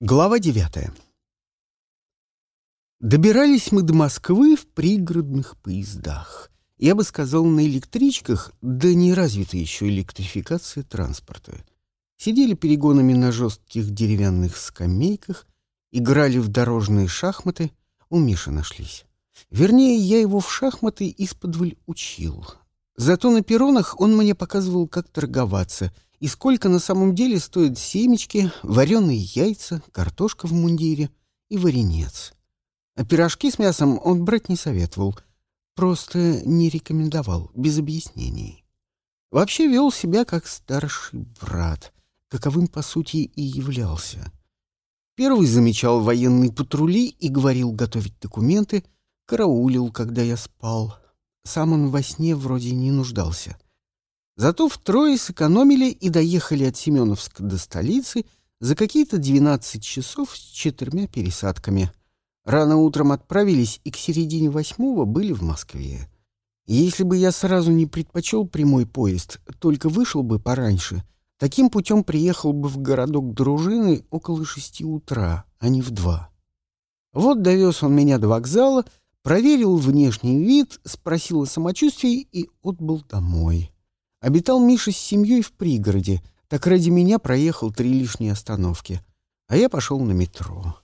Глава девятая. Добирались мы до Москвы в пригородных поездах. Я бы сказал, на электричках, да не развита еще электрификация транспорта. Сидели перегонами на жестких деревянных скамейках, играли в дорожные шахматы, у Миши нашлись. Вернее, я его в шахматы исподволь учил. Зато на перронах он мне показывал, как торговаться — и сколько на самом деле стоят семечки, вареные яйца, картошка в мундире и варенец. А пирожки с мясом он брать не советовал, просто не рекомендовал, без объяснений. Вообще вел себя как старший брат, каковым, по сути, и являлся. Первый замечал военные патрули и говорил готовить документы, караулил, когда я спал. Сам он во сне вроде не нуждался — Зато втрое сэкономили и доехали от Семеновска до столицы за какие-то 12 часов с четырьмя пересадками. Рано утром отправились и к середине восьмого были в Москве. Если бы я сразу не предпочел прямой поезд, только вышел бы пораньше, таким путем приехал бы в городок дружины около шести утра, а не в два. Вот довез он меня до вокзала, проверил внешний вид, спросил о самочувствии и отбыл домой. Обитал Миша с семьей в пригороде, так ради меня проехал три лишние остановки, а я пошел на метро.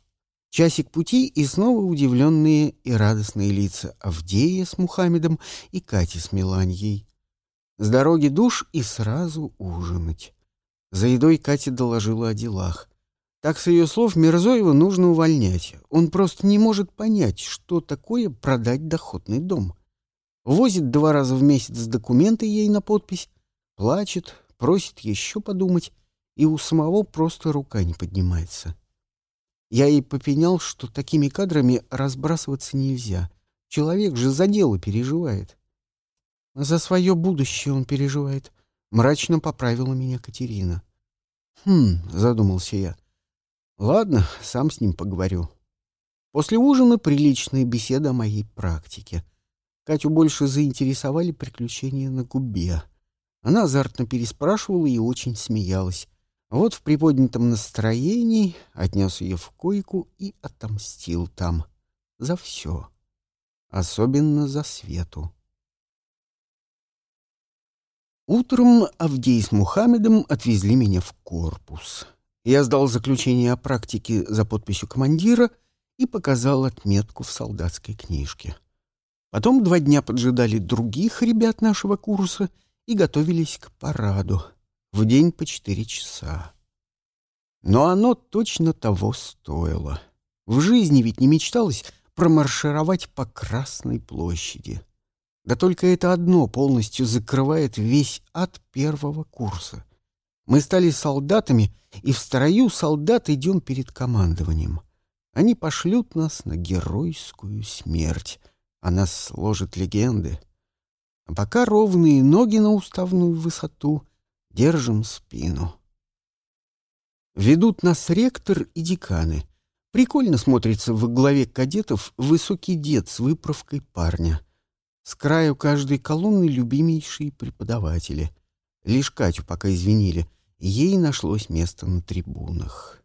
Часик пути и снова удивленные и радостные лица Авдея с Мухаммедом и Кати с Меланьей. С дороги душ и сразу ужинать. За едой Катя доложила о делах. Так, с ее слов, Мирзоева нужно увольнять. Он просто не может понять, что такое продать доходный дом. Возит два раза в месяц документы ей на подпись, плачет, просит еще подумать, и у самого просто рука не поднимается. Я ей попенял, что такими кадрами разбрасываться нельзя. Человек же за дело переживает. За свое будущее он переживает. Мрачно поправила меня Катерина. «Хм», — задумался я. «Ладно, сам с ним поговорю». После ужина приличная беседа о моей практике — Катю больше заинтересовали приключения на губе. Она азартно переспрашивала и очень смеялась. Вот в приподнятом настроении отнес ее в койку и отомстил там. За все. Особенно за Свету. Утром Авдей с Мухаммедом отвезли меня в корпус. Я сдал заключение о практике за подписью командира и показал отметку в солдатской книжке. Потом два дня поджидали других ребят нашего курса и готовились к параду. В день по четыре часа. Но оно точно того стоило. В жизни ведь не мечталось промаршировать по Красной площади. Да только это одно полностью закрывает весь ад первого курса. Мы стали солдатами, и в строю солдат идем перед командованием. Они пошлют нас на геройскую смерть — о нас сложат легенды. А пока ровные ноги на уставную высоту, держим спину. Ведут нас ректор и деканы. Прикольно смотрится в главе кадетов высокий дед с выправкой парня. С краю каждой колонны любимейшие преподаватели. Лишь Катю пока извинили, ей нашлось место на трибунах.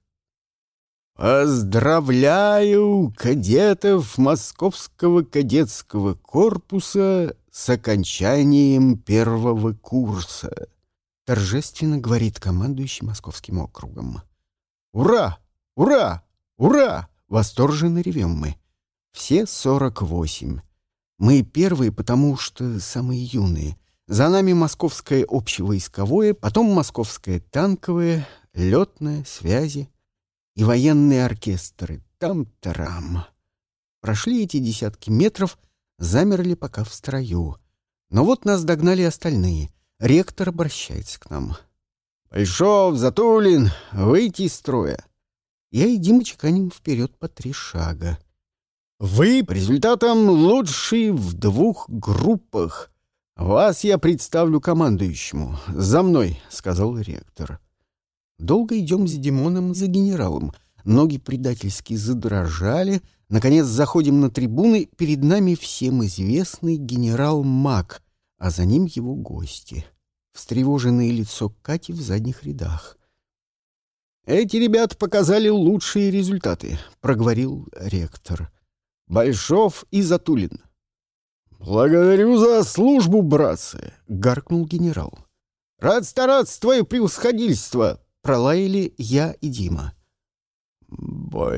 Поздравляю кадетов Московского кадетского корпуса с окончанием первого курса, торжественно говорит командующий Московским округом. Ура! Ура! Ура! Восторженно ревем мы. Все сорок восемь. Мы первые, потому что самые юные. За нами московское общевойсковое, потом московское танковое, летное, связи — и военные оркестры. Там-тарам. Прошли эти десятки метров, замерли пока в строю. Но вот нас догнали остальные. Ректор обращается к нам. «Большов, Затулин, выйти из строя!» Я и Дима чеканим вперед по три шага. «Вы по результатам лучшие в двух группах. Вас я представлю командующему. За мной», — сказал ректор. Долго идем с Димоном за генералом. Ноги предательски задрожали. Наконец заходим на трибуны. Перед нами всем известный генерал Мак, а за ним его гости. Встревоженное лицо Кати в задних рядах. «Эти ребята показали лучшие результаты», — проговорил ректор. «Большов и Затулин». «Благодарю за службу, братцы», — гаркнул генерал. «Рад стараться, твое превосходительство», — пролаяли я и Дима. «Большов?»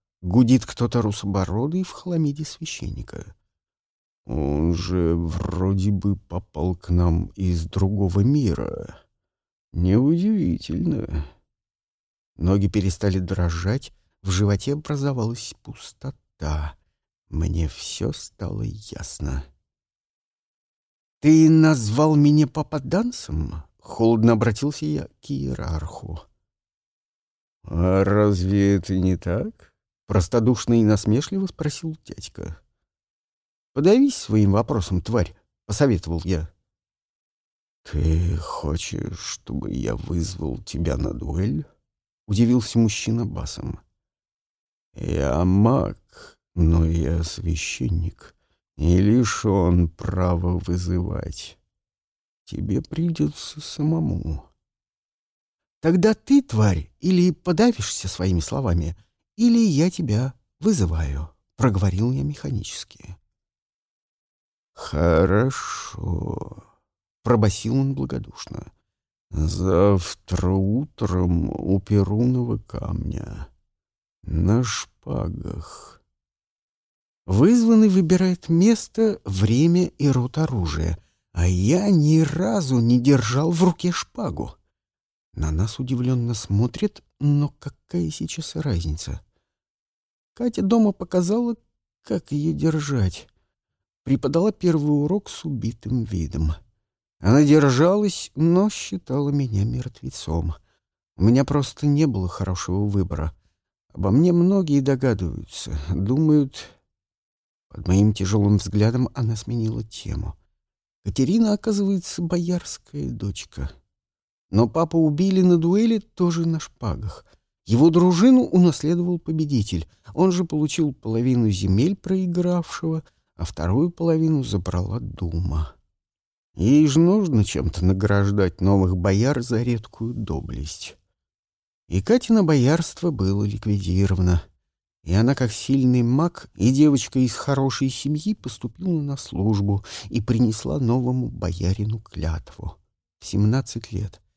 — гудит кто-то русобородый в хламиде священника. «Он же вроде бы попал к нам из другого мира. Неудивительно». Ноги перестали дрожать, в животе образовалась пустота. Мне все стало ясно. «Ты назвал меня попаданцем?» — холодно обратился я к иерарху. «А разве это не так?» — простодушно и насмешливо спросил дядька. «Подавись своим вопросом, тварь», — посоветовал я. «Ты хочешь, чтобы я вызвал тебя на дуэль?» — удивился мужчина басом. «Я маг, но я священник, и лишен права вызывать. Тебе придется самому». Тогда ты, тварь, или подавишься своими словами, или я тебя вызываю, — проговорил я механически. Хорошо, — пробасил он благодушно. Завтра утром у Перунова камня. На шпагах. Вызванный выбирает место, время и рот оружия, а я ни разу не держал в руке шпагу. На нас удивленно смотрят, но какая сейчас разница? Катя дома показала, как ее держать. Преподала первый урок с убитым видом. Она держалась, но считала меня мертвецом. У меня просто не было хорошего выбора. Обо мне многие догадываются, думают... Под моим тяжелым взглядом она сменила тему. Катерина, оказывается, боярская дочка. Но папу убили на дуэли тоже на шпагах. Его дружину унаследовал победитель. Он же получил половину земель проигравшего, а вторую половину забрала дума. Ей же нужно чем-то награждать новых бояр за редкую доблесть. И Катина боярство было ликвидировано. И она, как сильный маг и девочка из хорошей семьи, поступила на службу и принесла новому боярину клятву в семнадцать лет —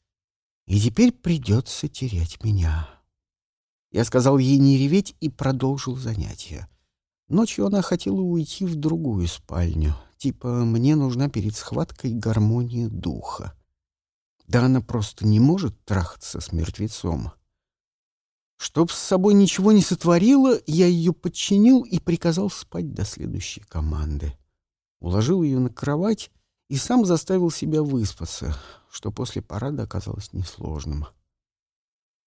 и теперь придется терять меня. Я сказал ей не реветь и продолжил занятия. Ночью она хотела уйти в другую спальню. Типа, мне нужна перед схваткой гармония духа. Да она просто не может трахаться с мертвецом. Чтоб с собой ничего не сотворила, я ее подчинил и приказал спать до следующей команды. Уложил ее на кровать и сам заставил себя выспаться, что после парада оказалось несложным.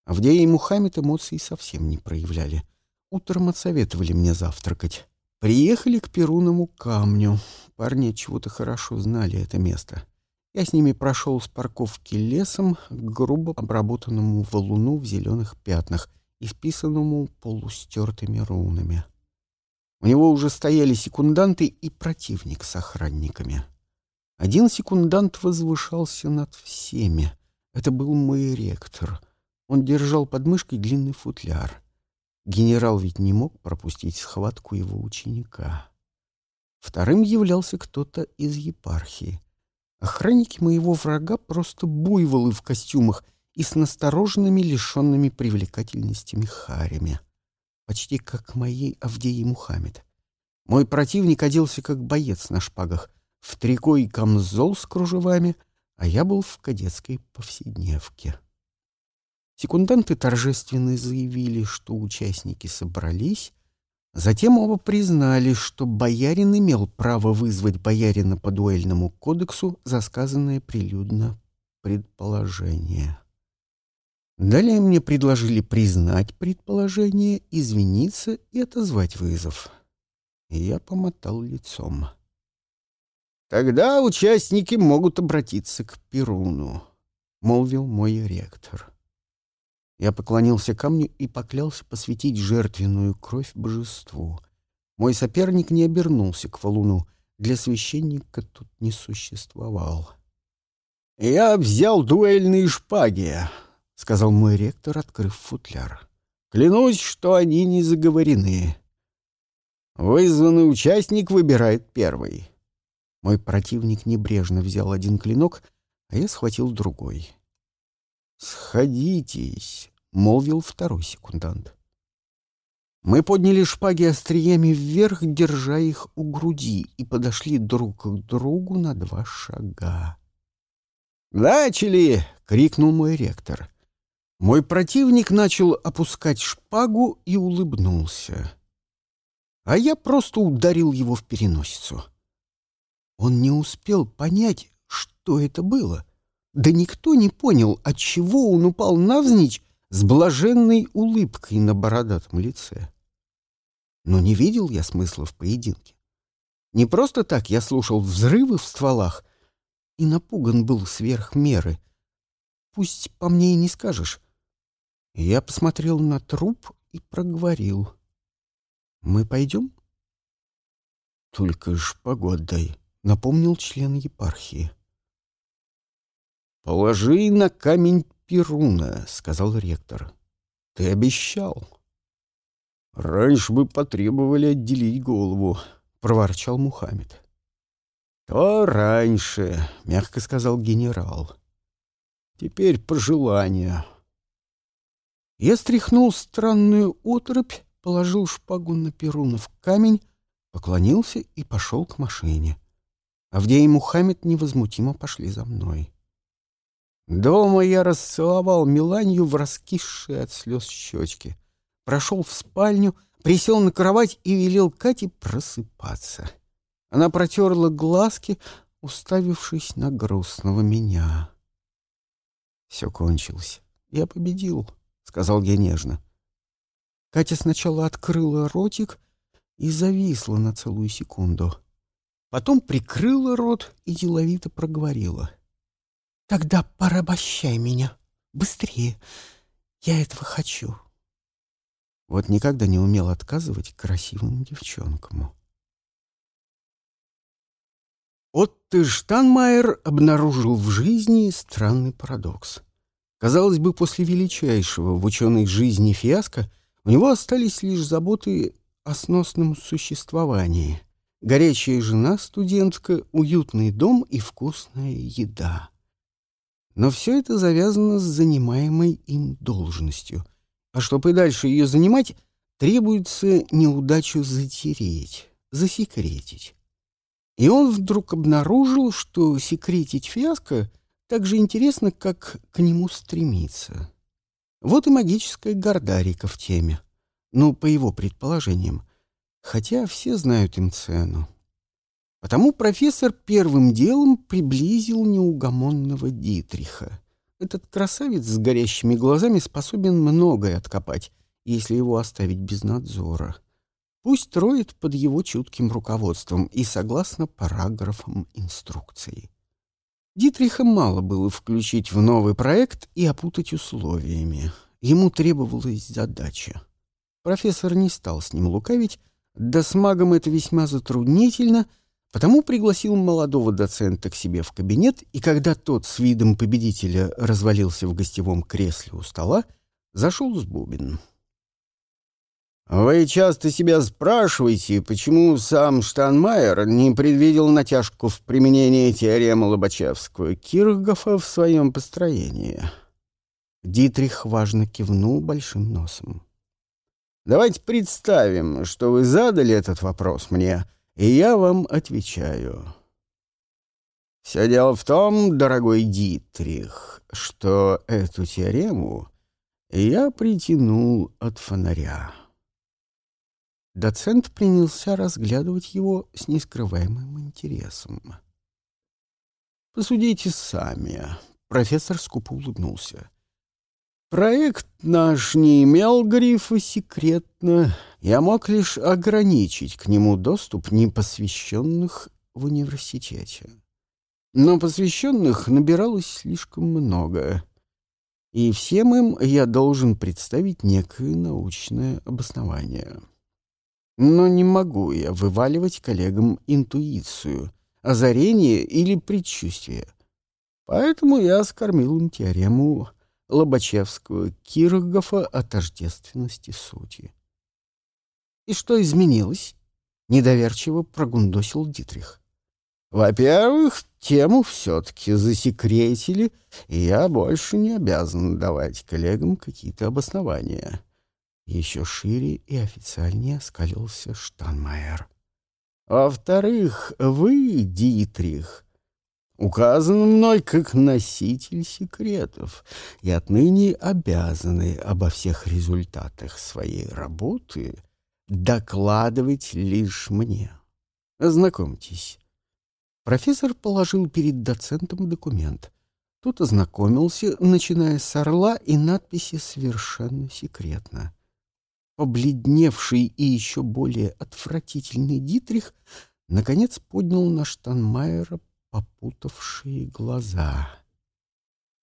Авдея и Мухаммед эмоций совсем не проявляли. Утром отсоветовали мне завтракать. Приехали к Перуному камню. Парни чего-то хорошо знали это место. Я с ними прошел с парковки лесом к грубо обработанному валуну в зеленых пятнах, исписанному полустертыми рунами. У него уже стояли секунданты и противник с охранниками. Один секундант возвышался над всеми. Это был мой ректор. Он держал под мышкой длинный футляр. Генерал ведь не мог пропустить схватку его ученика. Вторым являлся кто-то из епархии. Охранники моего врага просто буйволы в костюмах и с настороженными, лишенными привлекательностями харями. Почти как моей Авдеи Мухаммед. Мой противник оделся как боец на шпагах, в трико и камзол с кружевами, а я был в кадетской повседневке. Секунданты торжественно заявили, что участники собрались, затем оба признали, что боярин имел право вызвать боярина по дуэльному кодексу за сказанное прилюдно предположение. Далее мне предложили признать предположение, извиниться и отозвать вызов. Я помотал лицом. Тогда участники могут обратиться к Перуну, — молвил мой ректор. Я поклонился камню и поклялся посвятить жертвенную кровь божеству. Мой соперник не обернулся к валуну. Для священника тут не существовал. «Я взял дуэльные шпаги», — сказал мой ректор, открыв футляр. «Клянусь, что они не заговорены. Вызванный участник выбирает первый». Мой противник небрежно взял один клинок, а я схватил другой. «Сходитесь», — молвил второй секундант. Мы подняли шпаги остриями вверх, держа их у груди, и подошли друг к другу на два шага. «Начали!» — крикнул мой ректор. Мой противник начал опускать шпагу и улыбнулся. А я просто ударил его в переносицу. Он не успел понять, что это было. Да никто не понял, от чего он упал навзничь с блаженной улыбкой на бородатом лице. Но не видел я смысла в поединке. Не просто так я слушал взрывы в стволах и напуган был сверх меры. Пусть по мне и не скажешь. Я посмотрел на труп и проговорил. «Мы пойдем?» «Только шпагу отдай», — напомнил член епархии. «Положи на камень Перуна», — сказал ректор. «Ты обещал». «Раньше бы потребовали отделить голову», — проворчал Мухаммед. «То раньше», — мягко сказал генерал. «Теперь пожелания». Я стряхнул странную отрыбь, положил шпагу на Перуна в камень, поклонился и пошел к машине. Авдей и Мухаммед невозмутимо пошли за мной. Дома я расцеловал Миланью в раскисшие от слез щечки прошел в спальню, присел на кровать и велел Кате просыпаться. Она протерла глазки, уставившись на грустного меня. Все кончилось. Я победил, — сказал я нежно. Катя сначала открыла ротик и зависла на целую секунду. Потом прикрыла рот и деловито проговорила. — Тогда порабощай меня. Быстрее. Я этого хочу. Вот никогда не умел отказывать красивым девчонкам. Отто Штанмайер обнаружил в жизни странный парадокс. Казалось бы, после величайшего в ученой жизни фиаско у него остались лишь заботы о сносном существовании. Горячая жена, студентка, уютный дом и вкусная еда. Но все это завязано с занимаемой им должностью — а чтобы и дальше ее занимать, требуется неудачу затереть, засекретить. И он вдруг обнаружил, что секретить фиаско так же интересно, как к нему стремиться. Вот и магическая гордарика в теме. Ну, по его предположениям. Хотя все знают им цену. Потому профессор первым делом приблизил неугомонного Дитриха. Этот красавец с горящими глазами способен многое откопать, если его оставить без надзора. Пусть роет под его чутким руководством и согласно параграфам инструкции. Дитриха мало было включить в новый проект и опутать условиями. Ему требовалась задача. Профессор не стал с ним лукавить, да с магом это весьма затруднительно — Потому пригласил молодого доцента к себе в кабинет, и когда тот с видом победителя развалился в гостевом кресле у стола, зашел с Бубин. «Вы часто себя спрашиваете, почему сам Штанмайер не предвидел натяжку в применении теоремы Лобачевского Киргофа в своем построении?» Дитрих важно кивнул большим носом. «Давайте представим, что вы задали этот вопрос мне» И я вам отвечаю. Все дело в том, дорогой Дитрих, что эту теорему я притянул от фонаря. Доцент принялся разглядывать его с нескрываемым интересом. «Посудите сами», — профессор скупо улыбнулся. Проект наш не имел грифа «секретно». Я мог лишь ограничить к нему доступ непосвященных в университете. Но посвященных набиралось слишком много, и всем им я должен представить некое научное обоснование. Но не могу я вываливать коллегам интуицию, озарение или предчувствие. Поэтому я скормил им теорему Лобачевского, Киргофа о тождественности сути. «И что изменилось?» — недоверчиво прогундосил Дитрих. «Во-первых, тему все-таки засекретили, и я больше не обязан давать коллегам какие-то обоснования». Еще шире и официальнее скалился Штанмайер. «Во-вторых, вы, Дитрих, указан мной как носитель секретов и отныне обязаны обо всех результатах своей работы докладывать лишь мне. Ознакомьтесь». Профессор положил перед доцентом документ. Тот ознакомился, начиная с орла и надписи «Совершенно секретно». Побледневший и еще более отвратительный Дитрих наконец поднял на Штанмайера попутавшие глаза.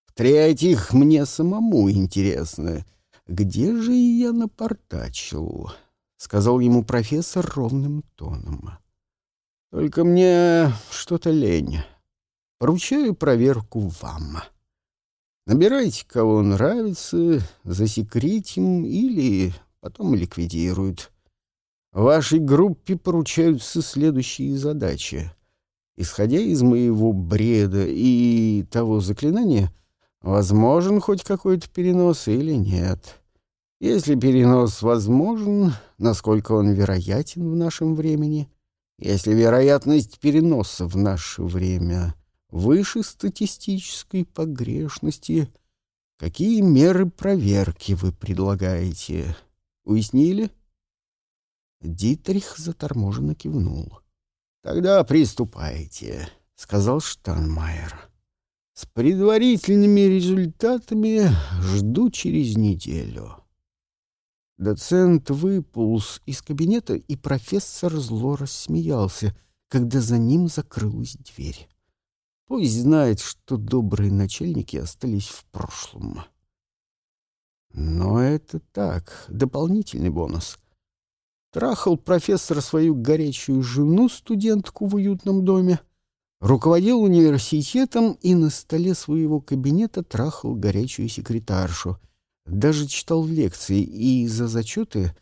«В-третьих, мне самому интересно, где же я напортачил?» — сказал ему профессор ровным тоном. «Только мне что-то лень. Поручаю проверку вам. Набирайте, кого нравится, засекретим или потом ликвидируют. Вашей группе поручаются следующие задачи. Исходя из моего бреда и того заклинания, возможен хоть какой-то перенос или нет. Если перенос возможен, насколько он вероятен в нашем времени, если вероятность переноса в наше время выше статистической погрешности, какие меры проверки вы предлагаете?» Уяснили?» Дитрих заторможенно кивнул. «Тогда приступайте», — сказал Штанмайер. «С предварительными результатами жду через неделю». Доцент выполз из кабинета, и профессор зло рассмеялся, когда за ним закрылась дверь. Пусть знает, что добрые начальники остались в прошлом. Но это так, дополнительный бонус. Трахал профессор свою горячую жену, студентку в уютном доме, руководил университетом и на столе своего кабинета трахал горячую секретаршу, даже читал лекции и за зачеты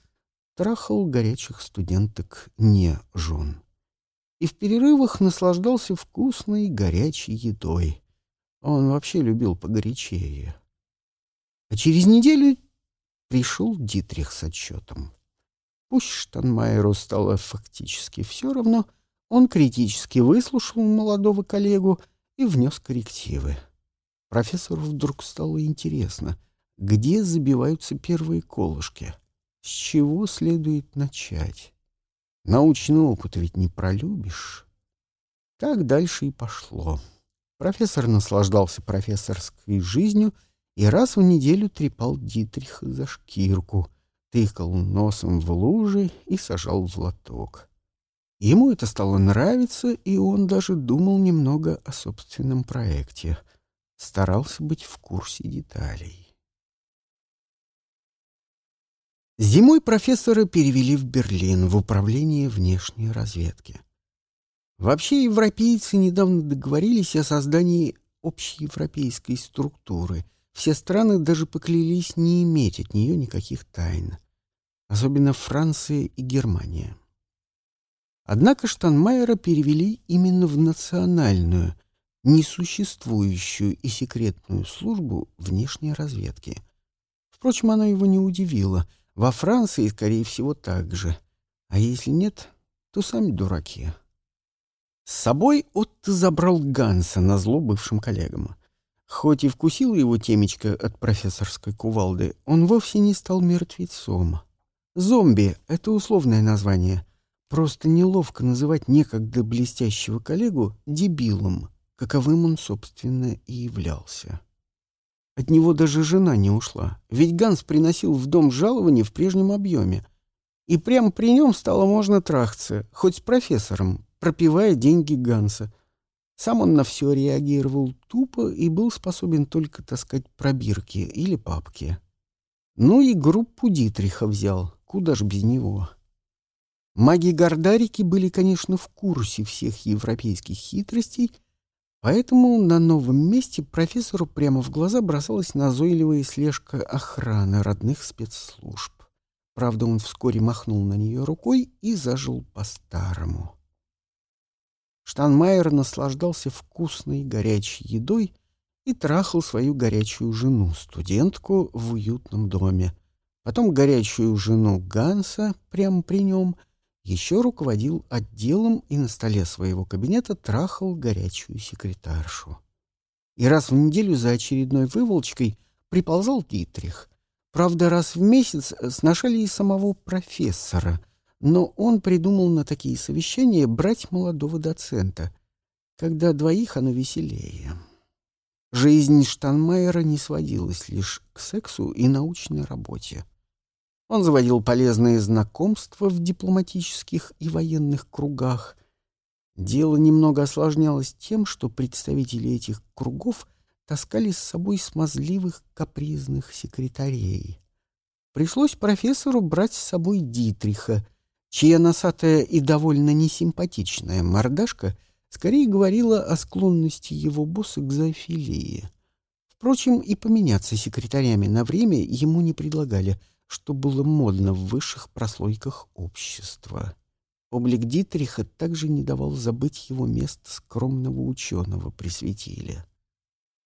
трахал горячих студенток не жен. И в перерывах наслаждался вкусной горячей едой. Он вообще любил погорячее. А через неделю пришел Дитрих с отчетом. Пусть Штанмайеру стало фактически все равно, он критически выслушал молодого коллегу и внес коррективы. Профессору вдруг стало интересно, где забиваются первые колышки, с чего следует начать. Научный опыт ведь не пролюбишь. Так дальше и пошло. Профессор наслаждался профессорской жизнью — и раз в неделю трепал Дитриха за шкирку, тыкал носом в лужи и сажал в лоток. Ему это стало нравиться, и он даже думал немного о собственном проекте. Старался быть в курсе деталей. Зимой профессора перевели в Берлин в управление внешней разведки. Вообще европейцы недавно договорились о создании общеевропейской структуры — все страны даже поклялись не иметь от нее никаких тайн. Особенно Франция и Германия. Однако Штанмайера перевели именно в национальную, несуществующую и секретную службу внешней разведки. Впрочем, она его не удивила. Во Франции, скорее всего, так же. А если нет, то сами дураки. С собой Отто забрал Ганса на зло бывшим коллегам. Хоть и вкусил его темечко от профессорской кувалды, он вовсе не стал мертвецом. Зомби — это условное название. Просто неловко называть некогда блестящего коллегу дебилом, каковым он, собственно, и являлся. От него даже жена не ушла, ведь Ганс приносил в дом жалование в прежнем объеме. И прямо при нем стало можно трахаться, хоть с профессором, пропивая деньги Ганса — сам он на все реагировал тупо и был способен только таскать пробирки или папки. Ну и группу Дитриха взял, куда ж без него. Маги-гордарики были, конечно, в курсе всех европейских хитростей, Поэтому на новом месте профессору прямо в глаза бросалась назойливая слежка охраны родных спецслужб. Правда, он вскоре махнул на нее рукой и зажил по-старому. Штанмайер наслаждался вкусной горячей едой и трахал свою горячую жену, студентку, в уютном доме. Потом горячую жену Ганса прямо при нем — еще руководил отделом и на столе своего кабинета трахал горячую секретаршу. И раз в неделю за очередной выволочкой приползал Дитрих. Правда, раз в месяц сношали и самого профессора, но он придумал на такие совещания брать молодого доцента, когда двоих оно веселее. Жизнь Штанмайера не сводилась лишь к сексу и научной работе. Он заводил полезные знакомства в дипломатических и военных кругах. Дело немного осложнялось тем, что представители этих кругов таскали с собой смазливых капризных секретарей. Пришлось профессору брать с собой Дитриха, чья носатая и довольно несимпатичная мордашка скорее говорила о склонности его босса к зоофилии. Впрочем, и поменяться секретарями на время ему не предлагали — что было модно в высших прослойках общества. Облик Дитриха также не давал забыть его место скромного ученого при.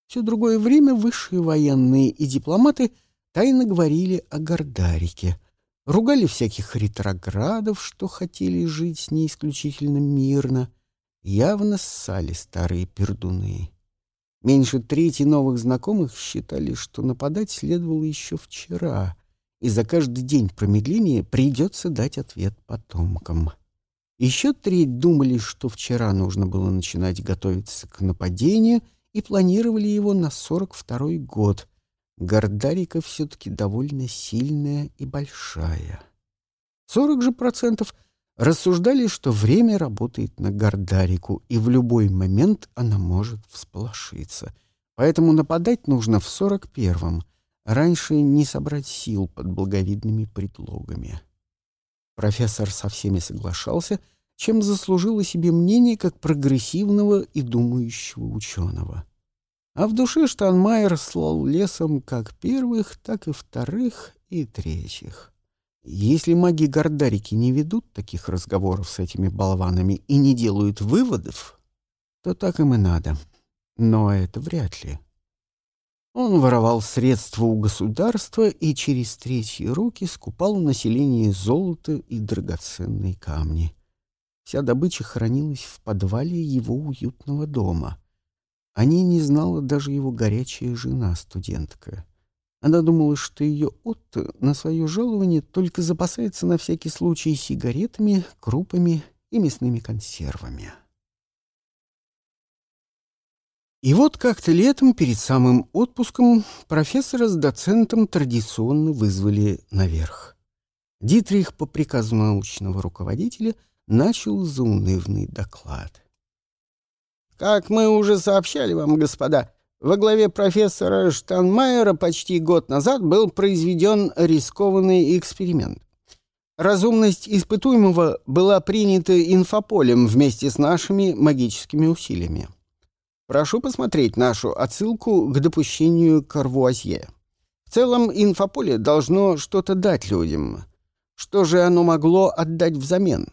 Все другое время высшие военные и дипломаты тайно говорили о Гордарике, ругали всяких ретроградов, что хотели жить не исключительно мирно, явно ссали старые пердуны. Меньше трети новых знакомых считали, что нападать следовало еще вчера, и за каждый день промедления придется дать ответ потомкам. Еще треть думали, что вчера нужно было начинать готовиться к нападению и планировали его на 42-й год. Гордарика все-таки довольно сильная и большая. 40 же процентов рассуждали, что время работает на Гордарику, и в любой момент она может всполошиться. Поэтому нападать нужно в 41-м — Раньше не собрать сил под благовидными предлогами. Профессор со всеми соглашался, чем заслужил себе мнение как прогрессивного и думающего ученого. А в душе Штанмайер слал лесом как первых, так и вторых и третьих. Если маги Гордарики не ведут таких разговоров с этими болванами и не делают выводов, то так им и надо. Но это вряд ли. Он воровал средства у государства и через третьи руки скупал у населения золото и драгоценные камни. Вся добыча хранилась в подвале его уютного дома. О ней не знала даже его горячая жена-студентка. Она думала, что ее Отто на свое жалование только запасается на всякий случай сигаретами, крупами и мясными консервами. И вот как-то летом, перед самым отпуском, профессора с доцентом традиционно вызвали наверх. Дитрих по приказу научного руководителя начал заунывный доклад. «Как мы уже сообщали вам, господа, во главе профессора Штанмайера почти год назад был произведен рискованный эксперимент. Разумность испытуемого была принята инфополем вместе с нашими магическими усилиями. Прошу посмотреть нашу отсылку к допущению Карвуазье. В целом, инфополе должно что-то дать людям. Что же оно могло отдать взамен?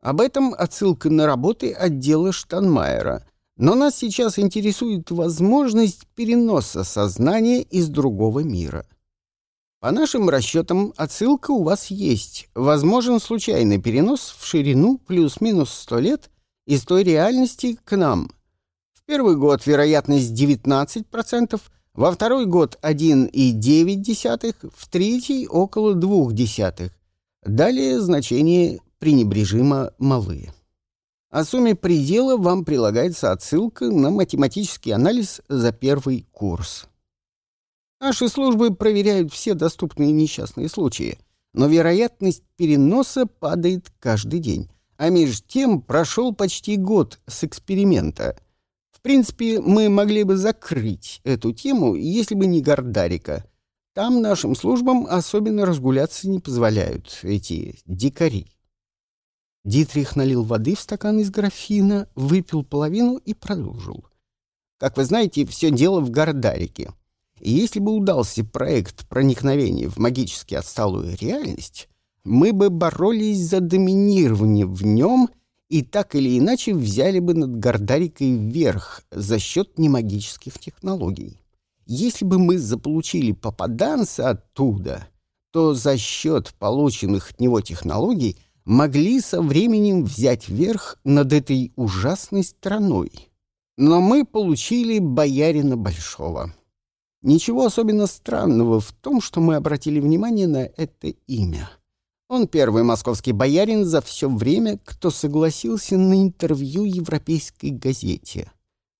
Об этом отсылка на работы отдела Штанмайера. Но нас сейчас интересует возможность переноса сознания из другого мира. По нашим расчетам, отсылка у вас есть. Возможен случайный перенос в ширину плюс-минус сто лет из той реальности к нам — первый год вероятность 19%, во второй год 1,9, в третий около 0,2. Далее значения пренебрежимо малые. О сумме предела вам прилагается отсылка на математический анализ за первый курс. Наши службы проверяют все доступные несчастные случаи, но вероятность переноса падает каждый день. А между тем прошел почти год с эксперимента принципе, мы могли бы закрыть эту тему, если бы не Гордарика. Там нашим службам особенно разгуляться не позволяют эти дикари. Дитрих налил воды в стакан из графина, выпил половину и продолжил. Как вы знаете, все дело в Гордарике. И если бы удался проект проникновения в магически отсталую реальность, мы бы боролись за доминирование в нем и так или иначе взяли бы над Гордарикой вверх за счет немагических технологий. Если бы мы заполучили попаданца оттуда, то за счет полученных от него технологий могли со временем взять верх над этой ужасной страной. Но мы получили боярина Большого. Ничего особенно странного в том, что мы обратили внимание на это имя. Он первый московский боярин за все время, кто согласился на интервью европейской газете.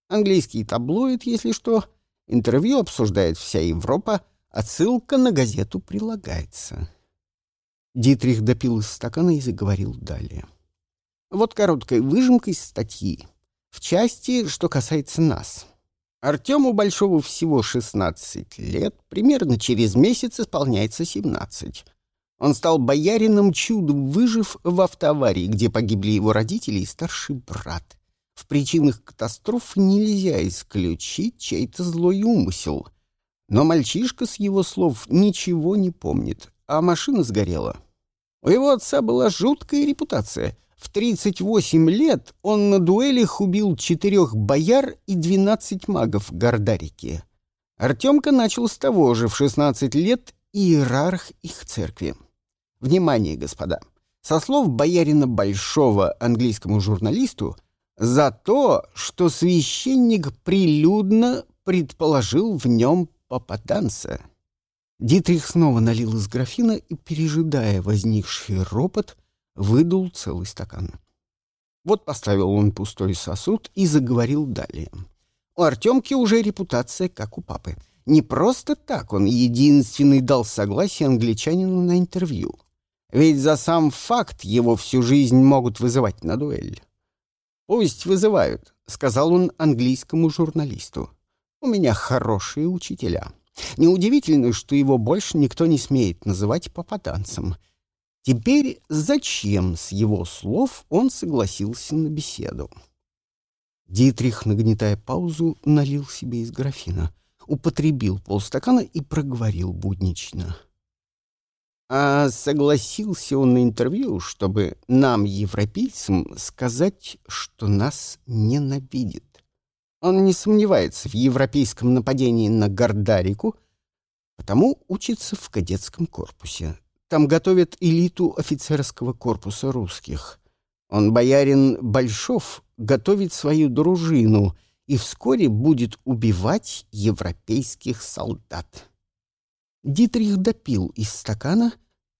Английский таблоид, если что, интервью обсуждает вся Европа, а ссылка на газету прилагается. Дитрих допил из стакана и заговорил далее. Вот короткая выжимка из статьи. В части, что касается нас. Артему Большому всего 16 лет, примерно через месяц исполняется 17. Он стал боярином чудом, выжив в автоаварии, где погибли его родители и старший брат. В причинах катастрофы нельзя исключить чей-то злой умысел. Но мальчишка, с его слов, ничего не помнит, а машина сгорела. У его отца была жуткая репутация. В 38 лет он на дуэлях убил четырех бояр и 12 магов в Гордарике. Артемка начал с того же в 16 лет иерарх их церкви. Внимание, господа! Со слов боярина Большого английскому журналисту, за то, что священник прилюдно предположил в нем попаданца. Дитрих снова налил из графина и, пережидая возникший ропот, выдул целый стакан. Вот поставил он пустой сосуд и заговорил далее. У Артемки уже репутация, как у папы. Не просто так он единственный дал согласие англичанину на интервью. Ведь за сам факт его всю жизнь могут вызывать на дуэль. «Пусть вызывают», — сказал он английскому журналисту. «У меня хорошие учителя». Неудивительно, что его больше никто не смеет называть попаданцем. Теперь зачем, с его слов, он согласился на беседу? Дитрих, нагнетая паузу, налил себе из графина, употребил полстакана и проговорил буднично. А согласился он на интервью, чтобы нам, европейцам, сказать, что нас ненавидит. Он не сомневается в европейском нападении на Гордарику, потому учится в кадетском корпусе. Там готовят элиту офицерского корпуса русских. Он, боярин Большов, готовит свою дружину и вскоре будет убивать европейских солдат. Дитрих допил из стакана,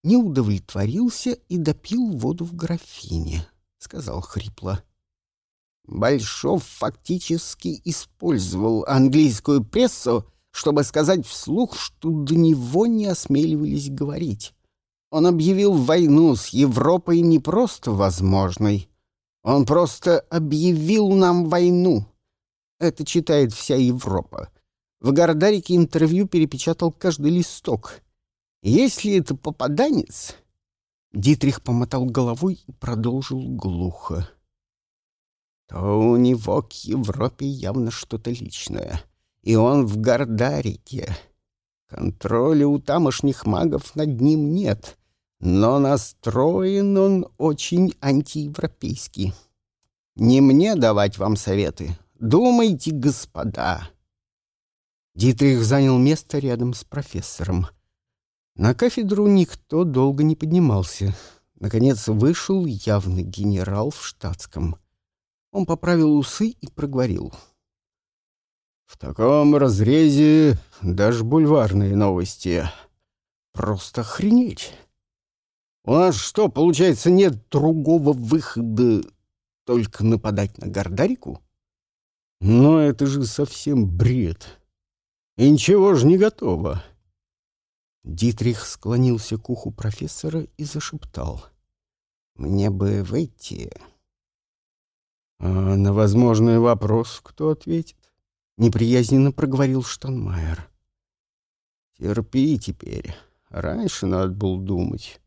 не удовлетворился и допил воду в графине, — сказал хрипло. Большов фактически использовал английскую прессу, чтобы сказать вслух, что до него не осмеливались говорить. Он объявил войну с Европой не просто возможной. Он просто объявил нам войну. Это читает вся Европа. В Гордарике интервью перепечатал каждый листок. Если это попаданец... Дитрих помотал головой и продолжил глухо то у него к Европе явно что-то личное. И он в Гордарике. Контроля у тамошних магов над ним нет, но настроен он очень антиевропейский. Не мне давать вам советы. Думайте, господа. Дитрих занял место рядом с профессором. На кафедру никто долго не поднимался. Наконец вышел явный генерал в штатском — он поправил усы и проговорил. «В таком разрезе даже бульварные новости. Просто охренеть. У нас что, получается, нет другого выхода, только нападать на Гордарику? Но это же совсем бред. И ничего же не готово». Дитрих склонился к уху профессора и зашептал. «Мне бы выйти...» А на возможный вопрос кто ответит? Неприязненно проговорил Штанмайер. Терпи теперь. Раньше надо было думать.